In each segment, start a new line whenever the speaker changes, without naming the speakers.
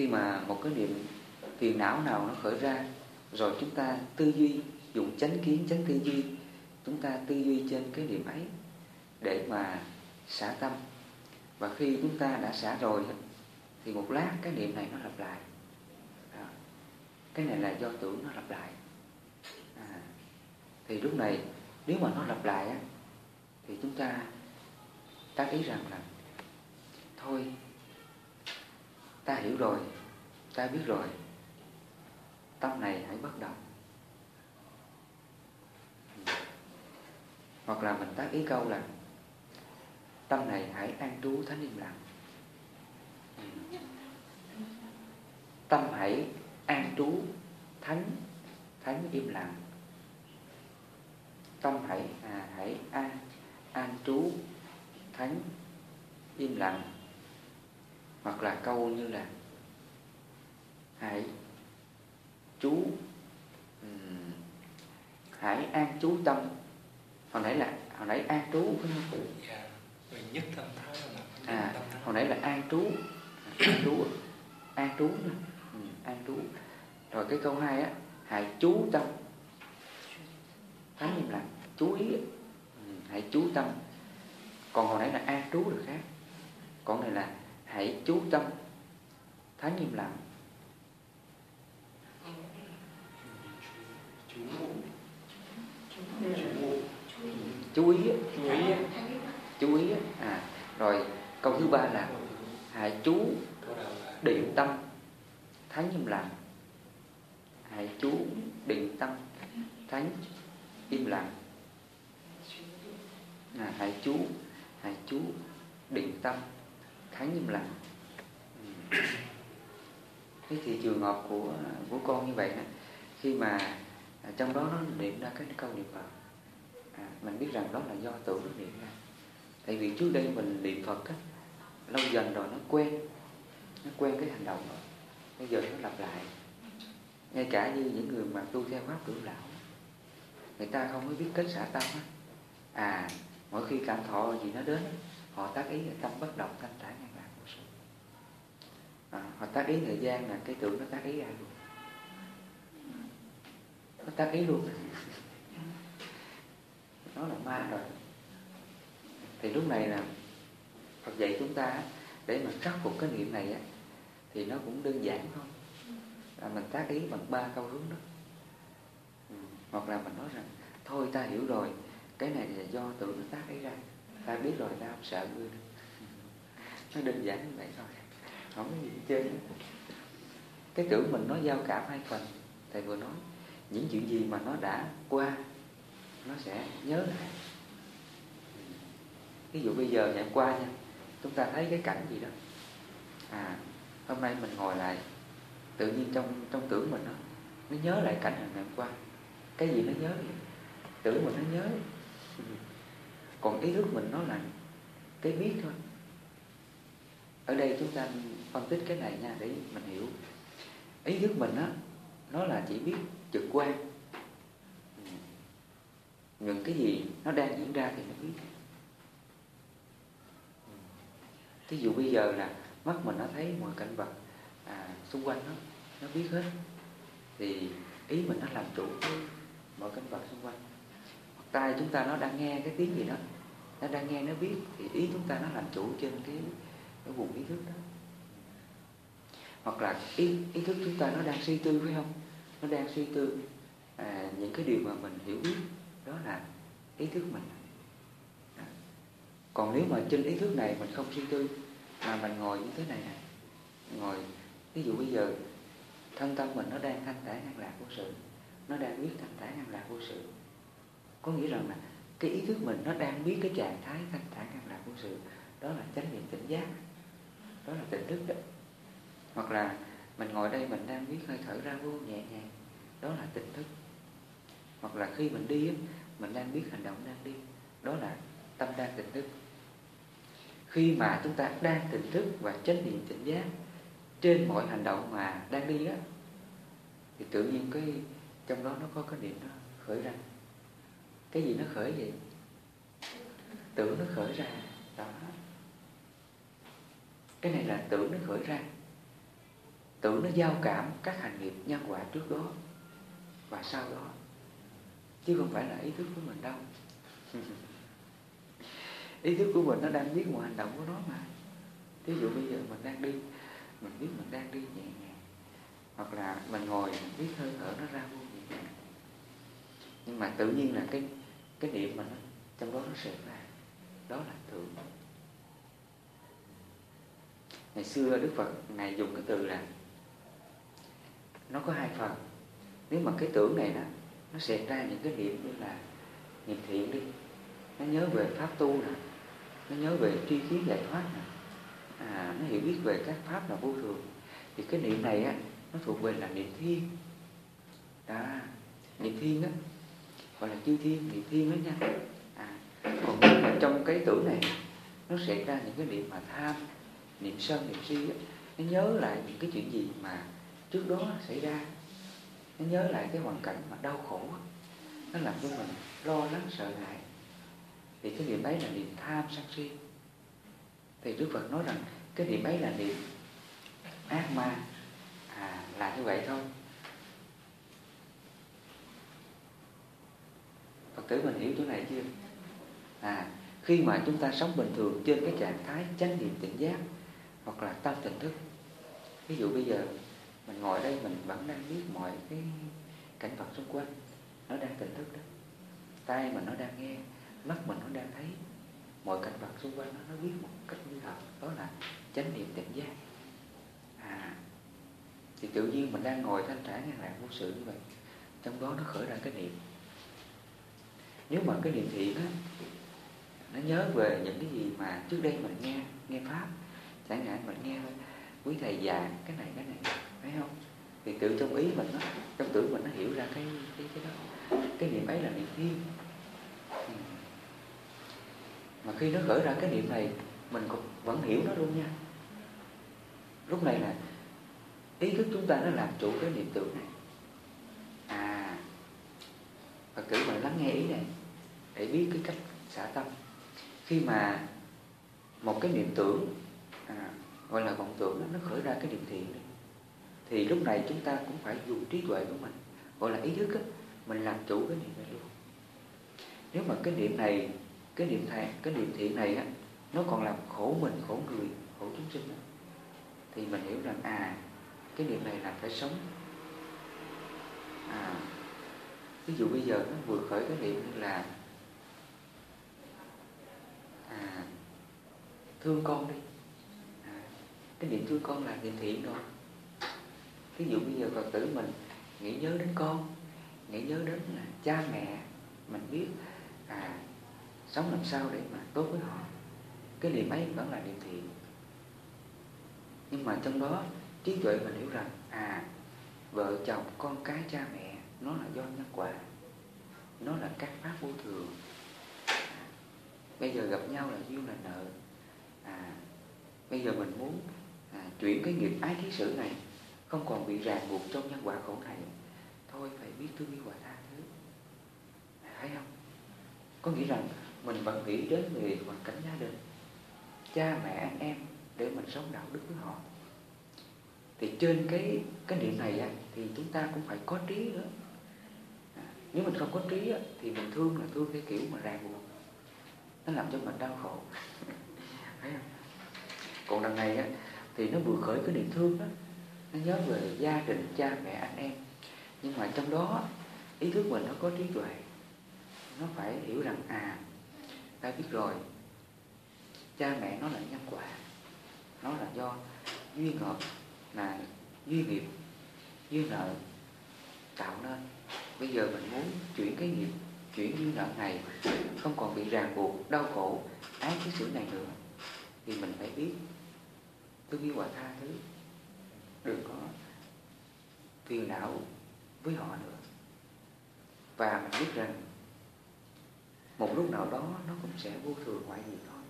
khi mà một cái niệm phiền não nào nó khởi ra rồi chúng ta tư duy dùng chánh kiến chánh tư duy chúng ta tư duy trên cái niệm ấy để mà xả tâm. Và khi chúng ta đã xả rồi thì một lát cái niệm này nó lặp lại. À, cái này là do tưởng nó lặp lại. À, thì lúc này nếu mà nó lặp lại á, thì chúng ta tác ý rằng là thôi ta hiểu rồi ta biết rồi. Tâm này hãy bất động. Hoặc là mình tác ý câu là tâm này hãy an trú thánh im lặng tâm hãy an trú thánh thánh im lặng. Tâm hãy à, hãy an an trú thánh im lặng hoặc là câu như là hãy chú um, hãy an trú tâm. Hồi nãy là hồi nãy an trú phải không?
Dạ, nhất tâm thái là
à hồi nãy là an trú. An trú an trú nữa. Ừ, an trú. Rồi cái câu hai á hãy chú tâm. Thánh im lặng chú ý ừ, hãy chú tâm. Còn hồi nãy là an trú được khác. Còn này là hãy chú tâm. Thánh im lặng.
Chú
chú ý
chú ý
chú à rồi câu thứ ba là hãy chú điện tâm thánh im lặng à, hãy chú hãy chú điện tâm thánh im lặng Ừ thế thì trường hợp của của con như vậy đó, khi mà à, trong đó nó niệm ra cái câu niệm phật. À, mình biết rằng đó là do tưởng nó niệm ra. Tại vì trước đây mình niệm phật á, lâu dần rồi nó quen nó quen cái hành động rồi. Bây giờ nó lặp lại. Ngay cả như những người mà tu theo pháp trưởng đạo người ta không có biết kết xả tâm á. À mỗi khi cảm thọ gì nó đến họ tác ý là tâm bất động thanh thản ngang lạc vô sự à, họ tác ý thời gian là cái tưởng nó tác ý ra luôn. Nó tác ý luôn à. nó là ma rồi. Thì lúc này là Phật dạy chúng ta để mà khắc phục cái niệm này á, thì nó cũng đơn giản thôi. Là mình tác ý bằng ba câu hướng đó. Ừ. hoặc là mình nói rằng thôi ta hiểu rồi cái này là do tự nó tác ý ra. Ta biết rồi ta không sợ ngươi nó đơn giản như vậy thôi không có gì hết cái tưởng mình nó giao cảm hai phần, thầy vừa nói, những chuyện gì mà nó đã qua, nó sẽ nhớ lại. Ví dụ bây giờ ngày hôm qua nha, chúng ta thấy cái cảnh gì đó. À hôm nay mình ngồi lại, tự nhiên trong trong tưởng mình nó nó nhớ lại cảnh ngày hôm qua. Cái gì nó nhớ vậy? tưởng mình nó nhớ. Còn ý thức mình nó là cái biết thôi ở đây chúng ta phân tích cái này nha để mình hiểu. Ý thức mình á nó là chỉ biết trực quan. Những cái gì nó đang diễn ra thì nó biết. Thí dụ bây giờ là mắt mình nó thấy mọi cảnh vật à, xung quanh nó nó biết hết. Thì ý mình nó làm chủ mọi cảnh vật xung quanh. Hoặc tai chúng ta nó đang nghe cái tiếng gì đó nó đang nghe nó biết thì ý chúng ta nó làm chủ trên cái cái vùng ý thức đó. Hoặc là ý ý thức chúng ta nó đang suy tư phải không? Nó đang suy tư. À, những cái điều mà mình hiểu biết đó là ý thức mình. À. còn nếu mà trên ý thức này mình không suy tư mà mình ngồi như thế này nè ngồi ví dụ bây giờ thân tâm mình nó đang thanh tản an lạc vô sự nó đang biết thanh tản an lạc vô sự. Có nghĩa rằng là cái ý thức mình nó đang biết cái trạng thái thanh tản an lạc vô sự đó là chánh niệm tỉnh giác đó là tỉnh thức đó. Hoặc là mình ngồi đây mình đang biết hơi thở ra vô nhẹ nhàng. Đó là tỉnh thức. Hoặc là khi mình đi mình đang biết hành động đang đi. Đó là tâm đang tỉnh thức. Khi mà chúng ta đang tỉnh thức và chánh niệm tỉnh giác trên mọi hành động mà đang đi á, thì tự nhiên cái trong đó nó có cái niệm nó khởi ra. Cái gì nó khởi vậy? Tưởng nó khởi ra. Đó cái này là tưởng nó khởi ra. Tự nó giao cảm các hành nghiệp nhân quả trước đó và sau đó. Chứ không phải là ý thức của mình đâu. Ý thức của mình nó đang biết mọi hành động của nó mà. Ví dụ bây giờ mình đang đi, mình biết mình đang đi nhẹ nhàng, hoặc là mình ngồi mình biết hơi thở nó ra vô nhẹ nhàng. Nhưng mà tự nhiên là cái cái niệm mà nó, trong đó nó sẽ ra. Đó là tự ngày xưa đức phật ngài dùng cái từ là nó có hai phần. Nếu mà cái tưởng này đó nó sẽ ra những cái niệm như là niệm thiện đi nó nhớ về pháp tu nè nó nhớ về tri kiến giải thoát nè à, nó hiểu biết về các pháp là vô thường thì cái niệm này á nó thuộc về là niệm thiên đó niệm thiên á gọi là chư thiên niệm thiên đó nha. À, còn trong cái tưởng này nó sẽ ra những cái niệm mà tham niệm sân niệm si á, nó nhớ lại những cái chuyện gì mà trước đó xảy ra. Nó nhớ lại cái hoàn cảnh mà đau khổ nó làm cho mình lo lắng, sợ hãi. Thì cái niệm ấy là niệm tham sân si. Thì Đức Phật nói rằng cái niệm ấy là niệm ác ma. À là như vậy thôi. Phật tử mình hiểu chỗ này chưa? À khi mà chúng ta sống bình thường trên cái trạng thái chánh niệm tỉnh giác hoặc là tâm tỉnh thức. Ví dụ bây giờ mình ngồi đây mình vẫn đang biết mọi cái cảnh vật xung quanh nó đang tỉnh thức đó. Tay mình nó đang nghe mắt mình nó đang thấy. Mọi cảnh vật xung quanh nó, nó biết một cách như thật đó là chánh niệm tỉnh giác. À thì tự nhiên mình đang ngồi thanh thản ngang lạc vô sự như vậy trong đó nó khởi ra cái niệm. Nếu mà cái niệm thiện á nó nhớ về những cái gì mà trước đây mình nghe nghe pháp đáng ngại mình nghe thôi quý thầy già, cái này cái này, phải không? Thì tự trong ý mình nó trong tưởng mình nó hiểu ra cái cái cái đó. Cái niệm ấy là niệm thiên ừ. mà khi nó khởi ra cái niệm này, mình cũng vẫn hiểu nó luôn nha. Lúc này là ý thức chúng ta nó làm chủ cái niệm tưởng này. À Phật tử mình lắng nghe ý này, để biết cái cách xả tâm. Khi mà một cái niệm tưởng à, gọi là vọng tưởng nó khởi ra cái niệm thiện đó. thì lúc này chúng ta cũng phải dùng trí tuệ của mình gọi là ý thức đó, mình làm chủ cái niệm này luôn. Nếu mà cái niệm này cái niệm thiện cái niệm thiện này á nó còn làm khổ mình khổ người khổ chúng sinh đó, thì mình hiểu rằng à cái niệm này là phải sống. À ví dụ bây giờ nó vừa khởi cái niệm là à, thương con đi cái niệm thương con là niệm thiện rồi. Ví dụ bây giờ phật tử mình nghĩ nhớ đến con nghĩ nhớ đến à, cha mẹ mình biết à sống làm sao để mà tốt với họ. Cái niệm ấy vẫn là niệm thiện. Nhưng mà trong đó trí tuệ mình hiểu rằng à vợ chồng con cái cha mẹ nó là do nhân quả nó là các pháp vô thường. À, bây giờ gặp nhau là duyên là nợ. À bây giờ mình muốn à, chuyển cái nghiệp ái thí sử này không còn bị ràng buộc trong nhân quả khổ này. Thôi phải biết thương yêu và tha thứ. Thấy không? Có nghĩa rằng mình vẫn nghĩ đến người hoàn cảnh gia đình cha mẹ anh em để mình sống đạo đức với họ. Thì trên cái cái niệm này á, thì chúng ta cũng phải có trí nữa. À, nếu mình không có trí á, thì mình thương là thương cái kiểu mà ràng buộc. Nó làm cho mình đau khổ. Thấy không? Còn đằng này á, thì nó vừa khởi cái niềm thương đó. Nó nhớ về gia đình, cha mẹ, anh em. Nhưng mà trong đó, ý thức mình nó có trí tuệ. Nó phải hiểu rằng à ta biết rồi. Cha mẹ nó là nhân quả. Nó là do duyên hợp là duyên nghiệp, duyên nợ tạo nên. Bây giờ mình muốn chuyển cái nghiệp, chuyển duyên nợ này, không còn bị ràng buộc, đau khổ, ái cái sự này nữa, thì mình phải biết thương yêu và tha thứ. Đừng có phiền não với họ nữa. Và mình biết rằng một lúc nào đó nó cũng sẽ vô thường ngoại gì thôi.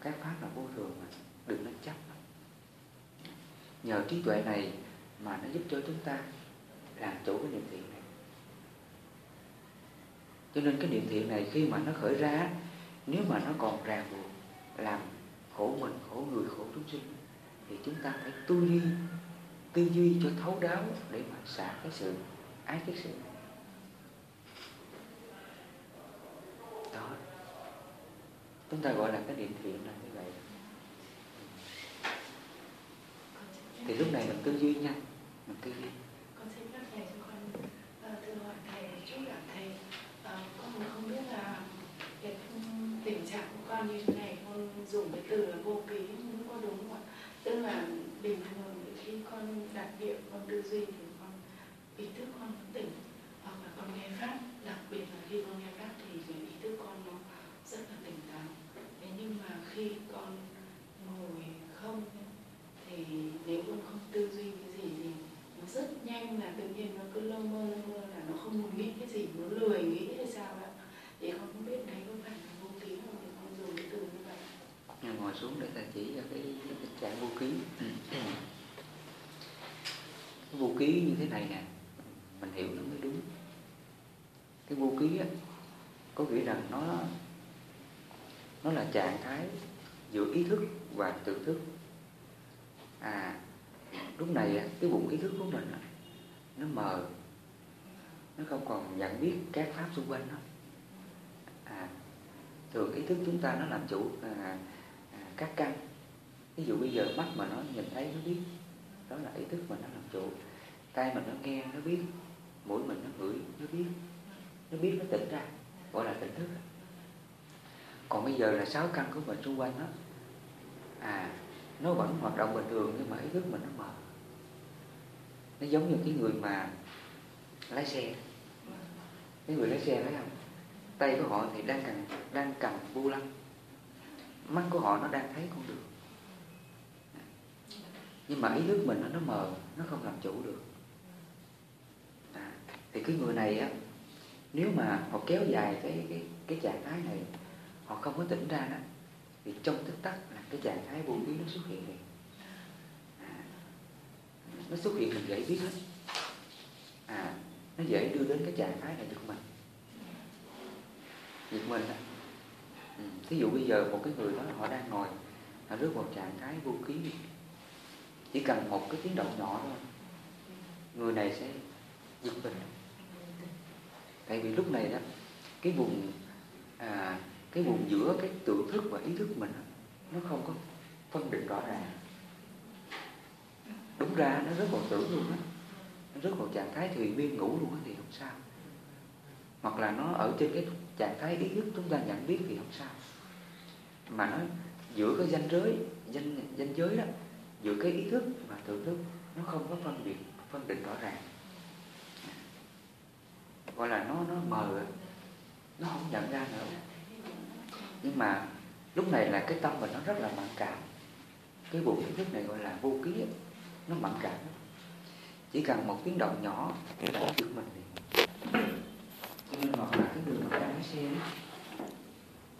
Các pháp là vô thường mà, đừng nên chấp nhờ trí tuệ này mà nó giúp cho chúng ta làm chủ cái niệm thiện này. Cho nên cái niệm thiện này khi mà nó khởi ra, nếu mà nó còn ràng buộc, làm khổ mình, khổ người, khổ chúng sinh thì chúng ta phải tư duy tư duy cho thấu đáo để mà xả cái sự ái cái sự đó. Chúng ta gọi là cái niệm thiện là như vậy. Thì lúc này mình tư duy nhanh mình tư duy.
Con xin phép thầy cho con uh, hỏi thầy một chút là thầy ờ, con không biết là cái tình trạng của con như thế này con dùng cái từ là vô ký cũng có đúng không ạ? Tức là bình thường khi con đặt điện con tư duy thì con ý thức con tỉnh hoặc là con nghe pháp đặc biệt là khi con nghe pháp thì cái ý thức con nó rất là tỉnh táo thế nhưng mà khi con ngồi không thì nếu con không tư duy cái gì thì nó rất nhanh là tự nhiên nó cứ lơ mơ lơ mơ là nó không muốn nghĩ cái gì nó lười nghĩ hay sao ạ thì con không biết đấy có phải là vô ký không thì con dùng cái từ như vậy
Ngồi ngồi xuống để thầy chỉ cho cái, cái tình trạng vô ký cái vô ký như thế này nè mình hiểu nó mới đúng. Cái vô ký á có nghĩa rằng nó nó là trạng thái giữa ý thức và tự thức. À lúc này á, cái vùng ý thức của mình á, nó mờ nó không còn nhận biết các pháp xung quanh nó. À thường ý thức chúng ta nó làm chủ à, à, các căn. Ví dụ bây giờ mắt mà nó nhìn thấy nó biết đó là ý thức mình nó làm chủ. Tay mình nó nghe, nó biết. Mũi mình nó ngửi, nó biết. Nó biết, nó tỉnh ra. Gọi là tỉnh thức. Còn bây giờ là sáu căn của mình xung quanh đó. À nó vẫn hoạt động bình thường nhưng mà ý thức mình nó mờ. Nó giống như cái người mà lái xe. Cái người lái xe thấy không? Tay của họ thì đang cầm đang cầm bu lăng mắt của họ nó đang thấy con đường nhưng mà ý thức mình nó, nó mờ nó không làm chủ được. À, thì cái người này á nếu mà họ kéo dài cái cái cái trạng thái này họ không có tỉnh ra đó thì trong tích tắc là cái trạng thái vô ký nó xuất hiện liền. À, nó xuất hiện mình dễ biết hết. À nó dễ đưa đến cái trạng thái này giật mình. Giật mình đó ừ. thí dụ bây giờ một cái người đó họ đang ngồi họ rước vào trạng thái vô ký chỉ cần một cái tiếng động nhỏ thôi. Người này sẽ giật mình tại vì lúc này đó cái vùng à, cái vùng giữa cái tự thức và ý thức mình đó, nó không có phân định rõ ràng. Đúng ra nó rất vào tưởng luôn á. Nó rất vào trạng thái thùy miên ngủ luôn á thì không sao. Hoặc là nó ở trên cái trạng thái ý thức chúng ta nhận biết thì không sao. Mà nó giữa cái danh giới danh danh giới đó giữa cái ý thức và thưởng thức nó không có phân biệt phân định rõ ràng. Gọi là nó nó mờ nó không nhận ra nữa. Nhưng mà lúc này là cái tâm mình nó rất là mặn cảm. Cái bộ ý thức này gọi là vô ký ấy, nó mặn cảm chỉ cần một tiếng động nhỏ là nó giật mình liền. Cho nên hoặc là cái người mà đang lái xe ấy,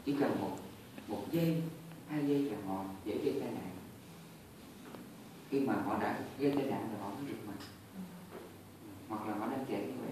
chỉ cần một một giây hai giây là họ dễ gây tai nạn khi mà họ đã gây tai nạn rồi, họ mới được mình. Hoặc là họ đang chạy như vậy